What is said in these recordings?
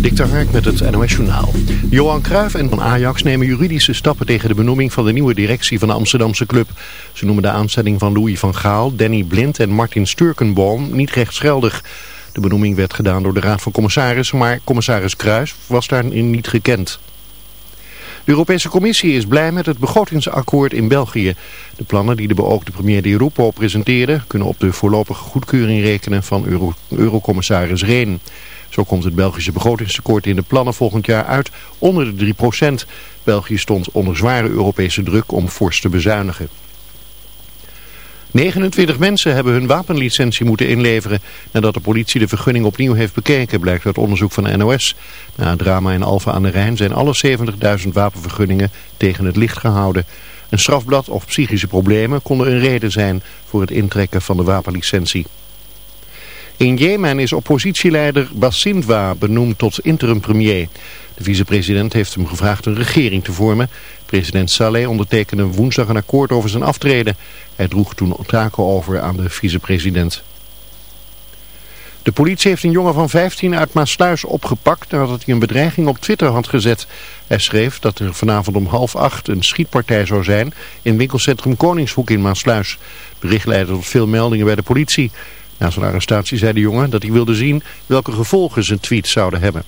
Dik Hark met het NOS Journaal. Johan Cruijff en van Ajax nemen juridische stappen tegen de benoeming van de nieuwe directie van de Amsterdamse club. Ze noemen de aanstelling van Louis van Gaal, Danny Blind en Martin Sturkenboom niet rechtsgeldig. De benoeming werd gedaan door de Raad van Commissarissen, maar commissaris Cruijff was daarin niet gekend. De Europese Commissie is blij met het begrotingsakkoord in België. De plannen die de beoogde premier Di Rupo presenteerde... kunnen op de voorlopige goedkeuring rekenen van Euro Eurocommissaris Reen. Zo komt het Belgische begrotingstekort in de plannen volgend jaar uit onder de 3%. België stond onder zware Europese druk om fors te bezuinigen. 29 mensen hebben hun wapenlicentie moeten inleveren nadat de politie de vergunning opnieuw heeft bekeken, blijkt uit onderzoek van de NOS. Na het drama in Alfa aan de Rijn zijn alle 70.000 wapenvergunningen tegen het licht gehouden. Een strafblad of psychische problemen konden een reden zijn voor het intrekken van de wapenlicentie. In Jemen is oppositieleider Basindwa benoemd tot interim-premier. De vicepresident heeft hem gevraagd een regering te vormen. President Saleh ondertekende woensdag een akkoord over zijn aftreden. Hij droeg toen taken over aan de vicepresident. De politie heeft een jongen van 15 uit Maasluis opgepakt nadat hij een bedreiging op Twitter had gezet. Hij schreef dat er vanavond om half acht een schietpartij zou zijn in winkelcentrum Koningshoek in Maasluis. Bericht leidde tot veel meldingen bij de politie. Na zijn arrestatie zei de jongen dat hij wilde zien welke gevolgen zijn tweet zouden hebben.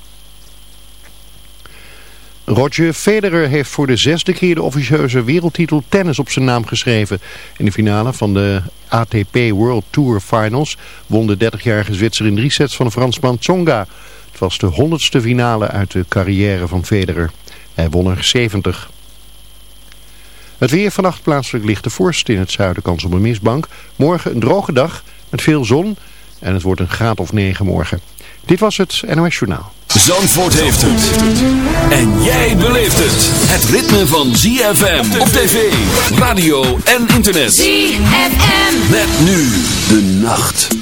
Roger Federer heeft voor de zesde keer de officieuze wereldtitel tennis op zijn naam geschreven. In de finale van de ATP World Tour Finals won de 30-jarige Zwitser in drie sets van de Fransman Tsonga. Het was de honderdste finale uit de carrière van Federer. Hij won er 70. Het weer vannacht plaatselijk lichte vorst in het zuiden kans op een mistbank. Morgen een droge dag met veel zon en het wordt een graad of 9 morgen. Dit was het NOS Journaal. Zandvoort heeft het. En jij beleeft het. Het ritme van ZFM op tv, radio en internet. ZFM. Met nu de nacht.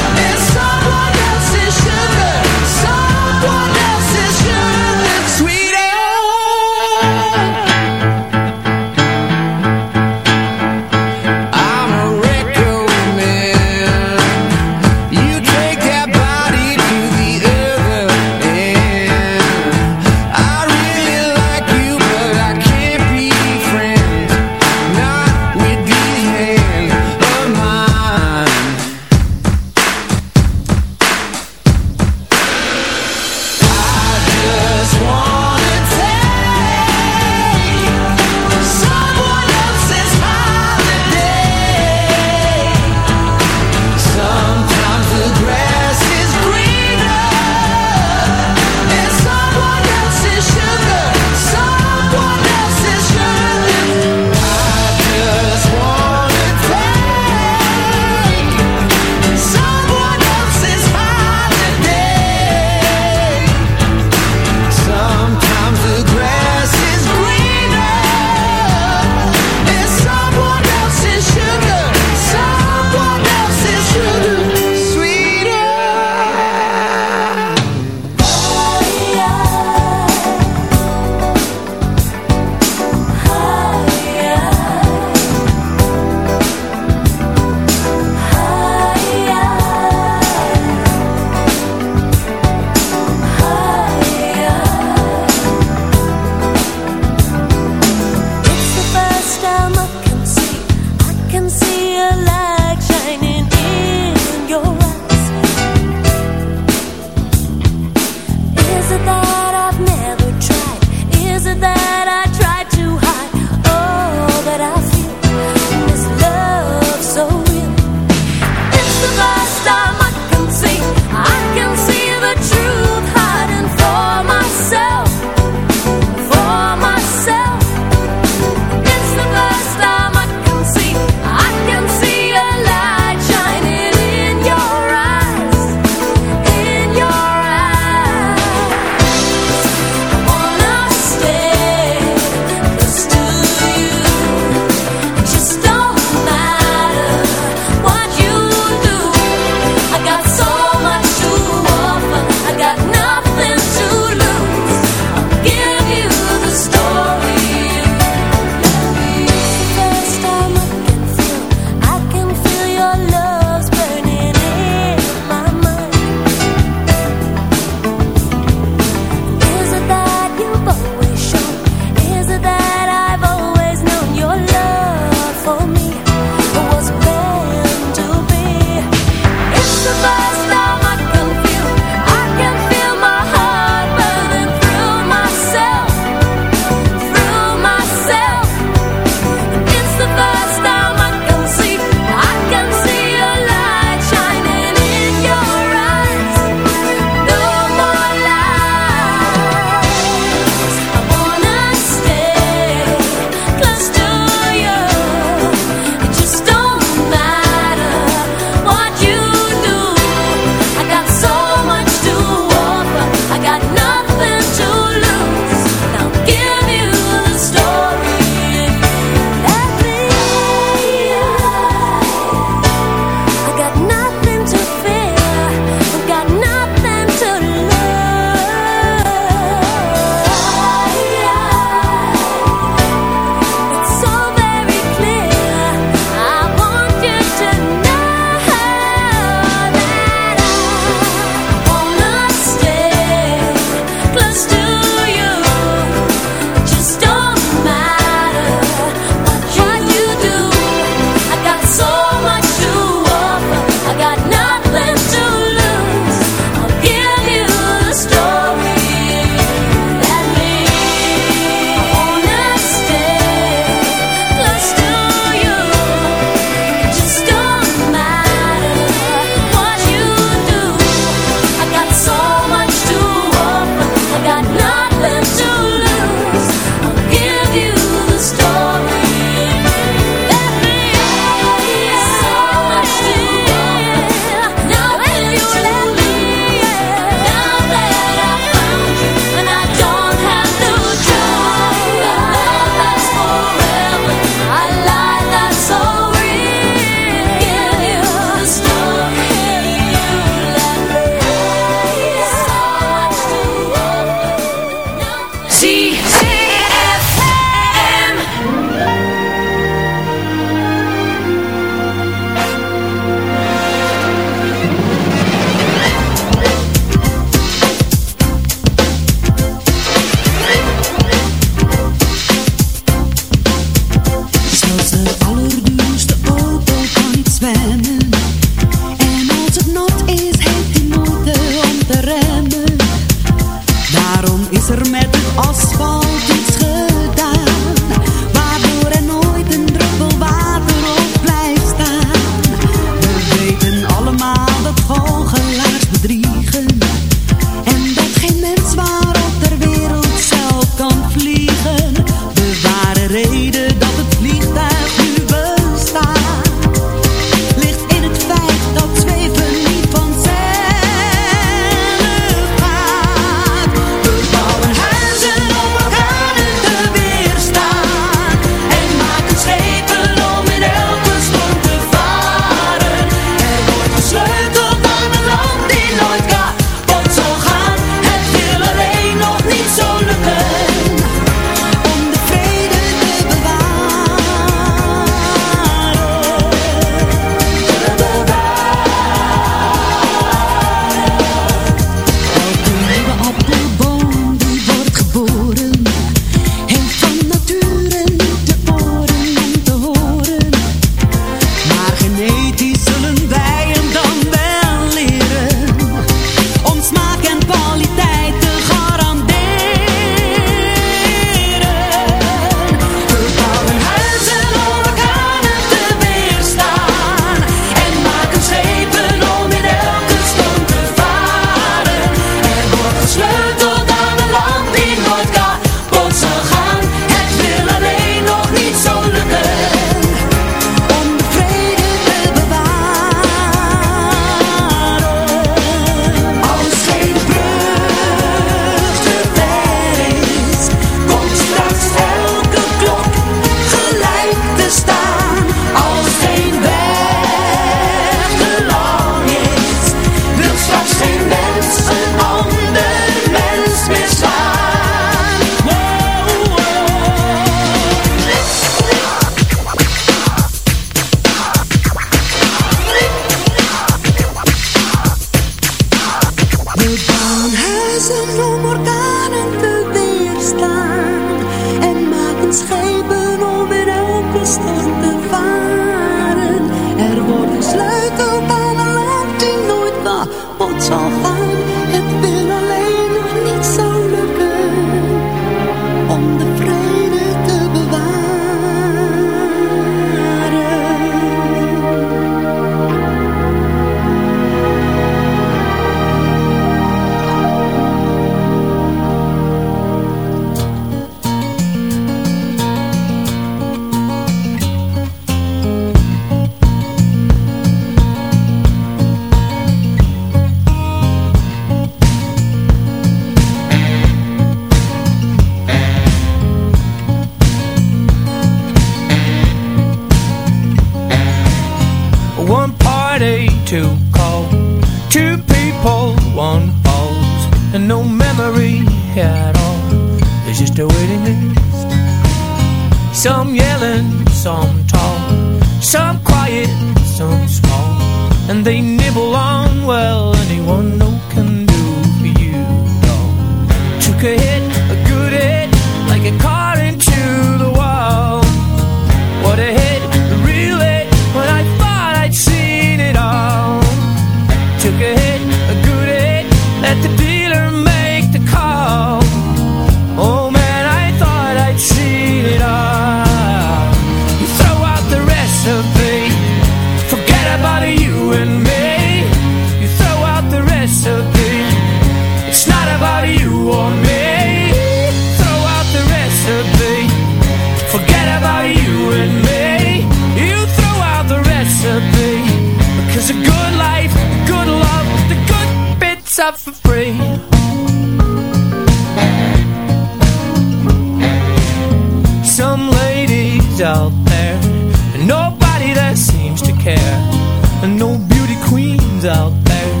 queens out there.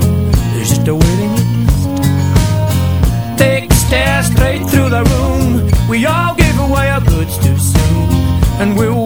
There's just a waiting list. Take a stare straight through the room. We all give away our goods too soon, and we'll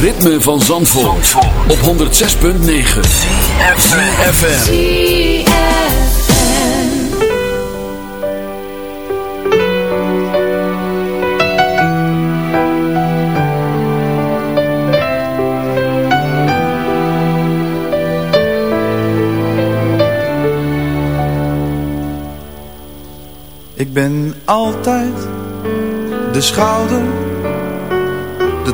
ritme van Zandvoort, op 106.9 FM. Ik ben altijd de schouder, de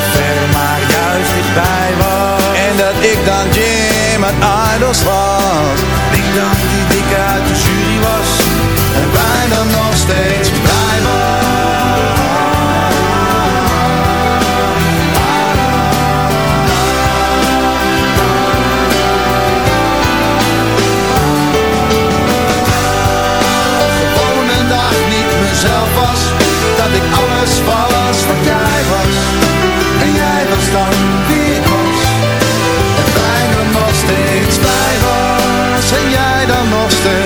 zover, maar juist niet bij was. En dat ik dan Jim uit Idols was. kosten